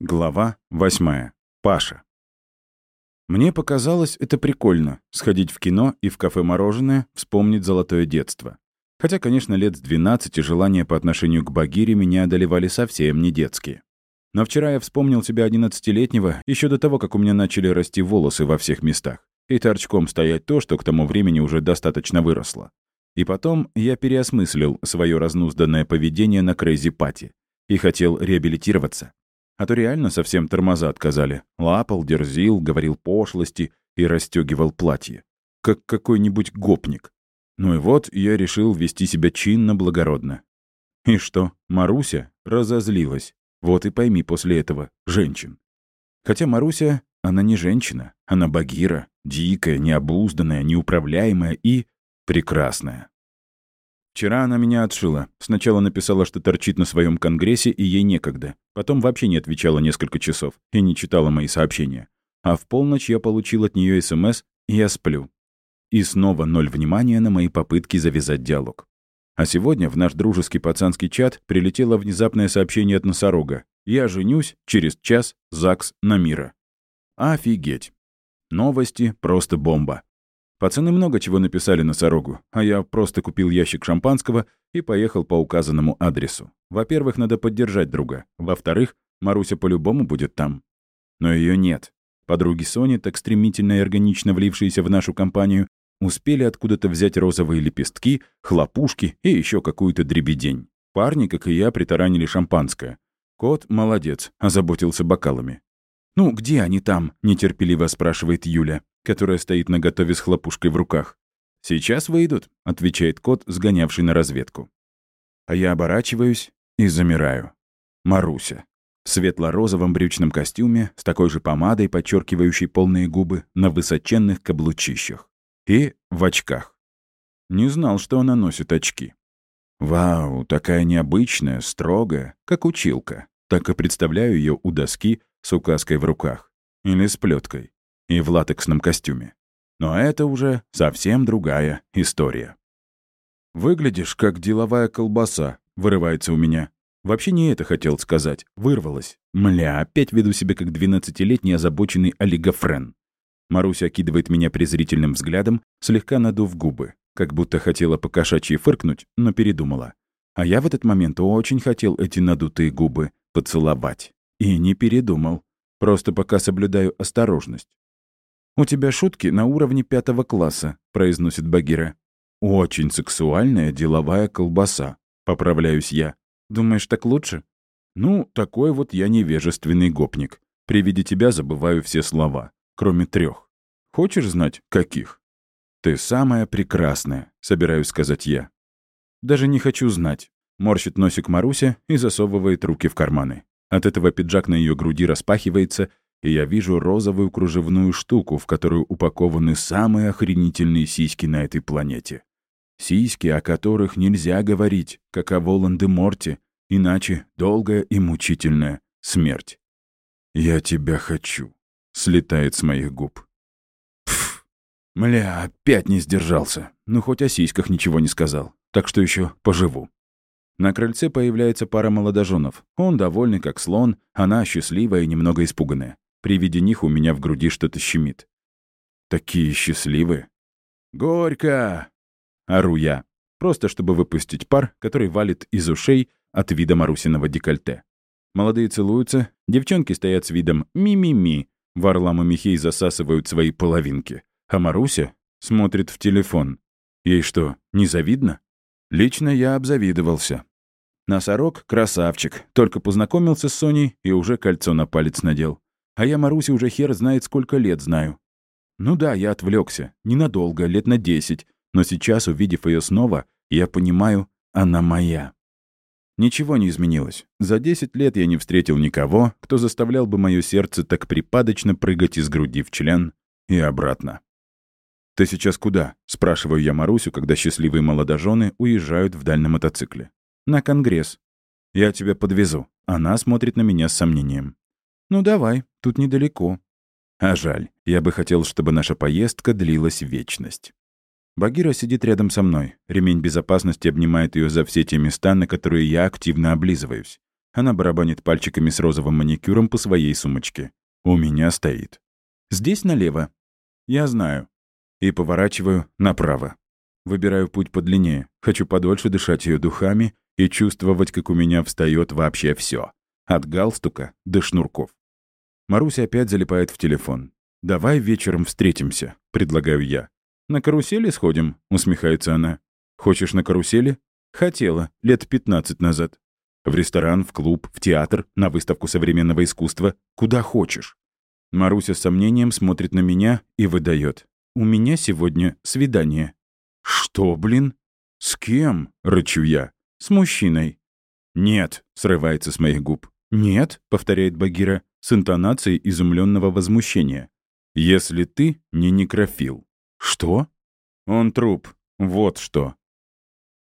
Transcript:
Глава восьмая. Паша. Мне показалось это прикольно — сходить в кино и в кафе-мороженое, вспомнить золотое детство. Хотя, конечно, лет с 12 желания по отношению к Багире меня одолевали совсем не детские. Но вчера я вспомнил себя 11-летнего еще до того, как у меня начали расти волосы во всех местах, и торчком стоять то, что к тому времени уже достаточно выросло. И потом я переосмыслил свое разнузданное поведение на crazy party и хотел реабилитироваться. А то реально совсем тормоза отказали. Лапал, дерзил, говорил пошлости и расстегивал платье. Как какой-нибудь гопник. Ну и вот я решил вести себя чинно-благородно. И что, Маруся разозлилась. Вот и пойми после этого женщин. Хотя Маруся, она не женщина, она багира, дикая, необузданная, неуправляемая и прекрасная. Вчера она меня отшила. Сначала написала, что торчит на своем конгрессе, и ей некогда. Потом вообще не отвечала несколько часов и не читала мои сообщения. А в полночь я получил от нее СМС «Я сплю». И снова ноль внимания на мои попытки завязать диалог. А сегодня в наш дружеский пацанский чат прилетело внезапное сообщение от носорога. «Я женюсь через час ЗАГС на мира». Офигеть. Новости просто бомба. Пацаны много чего написали на сорогу, а я просто купил ящик шампанского и поехал по указанному адресу. Во-первых, надо поддержать друга. Во-вторых, Маруся по-любому будет там. Но ее нет. Подруги Сони, так стремительно и органично влившиеся в нашу компанию, успели откуда-то взять розовые лепестки, хлопушки и еще какую-то дребедень. Парни, как и я, притаранили шампанское. Кот молодец, озаботился бокалами. «Ну, где они там?» — нетерпеливо спрашивает Юля которая стоит наготове с хлопушкой в руках. «Сейчас выйдут», — отвечает кот, сгонявший на разведку. А я оборачиваюсь и замираю. Маруся. В светло-розовом брючном костюме, с такой же помадой, подчеркивающей полные губы, на высоченных каблучищах. И в очках. Не знал, что она носит очки. Вау, такая необычная, строгая, как училка. Так и представляю ее у доски с указкой в руках. Или с плеткой и в латексном костюме. Но это уже совсем другая история. «Выглядишь, как деловая колбаса», — вырывается у меня. Вообще не это хотел сказать. Вырвалось. Мля, опять веду себя как двенадцатилетний озабоченный олигофрен. Маруся окидывает меня презрительным взглядом, слегка надув губы, как будто хотела покошачьи фыркнуть, но передумала. А я в этот момент очень хотел эти надутые губы поцеловать. И не передумал. Просто пока соблюдаю осторожность. «У тебя шутки на уровне пятого класса», — произносит Багира. «Очень сексуальная деловая колбаса», — поправляюсь я. «Думаешь, так лучше?» «Ну, такой вот я невежественный гопник. При виде тебя забываю все слова, кроме трех. Хочешь знать, каких?» «Ты самая прекрасная», — собираюсь сказать я. «Даже не хочу знать», — морщит носик Маруся и засовывает руки в карманы. От этого пиджак на ее груди распахивается, и я вижу розовую кружевную штуку, в которую упакованы самые охренительные сиськи на этой планете. Сиськи, о которых нельзя говорить, как о Волан-де-Морте, иначе долгая и мучительная смерть. «Я тебя хочу», — слетает с моих губ. Пф, мля, опять не сдержался. Ну, хоть о сиськах ничего не сказал, так что еще поживу. На крыльце появляется пара молодоженов. Он довольный, как слон, она счастливая и немного испуганная. При виде них у меня в груди что-то щемит. Такие счастливые. «Горько!» — ору я, просто чтобы выпустить пар, который валит из ушей от вида Марусиного декольте. Молодые целуются, девчонки стоят с видом «ми-ми-ми», Варлам и Михей засасывают свои половинки, а Маруся смотрит в телефон. Ей что, не завидно? Лично я обзавидовался. Носорог — красавчик, только познакомился с Соней и уже кольцо на палец надел. А я Маруси уже хер знает сколько лет знаю. Ну да, я отвлекся. Ненадолго, лет на десять. Но сейчас, увидев ее снова, я понимаю, она моя. Ничего не изменилось. За 10 лет я не встретил никого, кто заставлял бы мое сердце так припадочно прыгать из груди в член и обратно. «Ты сейчас куда?» — спрашиваю я Марусю, когда счастливые молодожены уезжают в дальнем мотоцикле. «На конгресс. Я тебя подвезу». Она смотрит на меня с сомнением. Ну давай, тут недалеко. А жаль, я бы хотел, чтобы наша поездка длилась вечность. Багира сидит рядом со мной. Ремень безопасности обнимает ее за все те места, на которые я активно облизываюсь. Она барабанит пальчиками с розовым маникюром по своей сумочке. У меня стоит. Здесь налево. Я знаю. И поворачиваю направо. Выбираю путь подлиннее. Хочу подольше дышать ее духами и чувствовать, как у меня встает вообще все. От галстука до шнурков. Маруся опять залипает в телефон. «Давай вечером встретимся», — предлагаю я. «На карусели сходим?» — усмехается она. «Хочешь на карусели?» «Хотела, лет 15 назад». «В ресторан, в клуб, в театр, на выставку современного искусства, куда хочешь». Маруся с сомнением смотрит на меня и выдает. «У меня сегодня свидание». «Что, блин?» «С кем?» — рычу я. «С мужчиной». «Нет», — срывается с моих губ. «Нет», — повторяет Багира с интонацией изумленного возмущения. «Если ты не некрофил». «Что?» «Он труп. Вот что».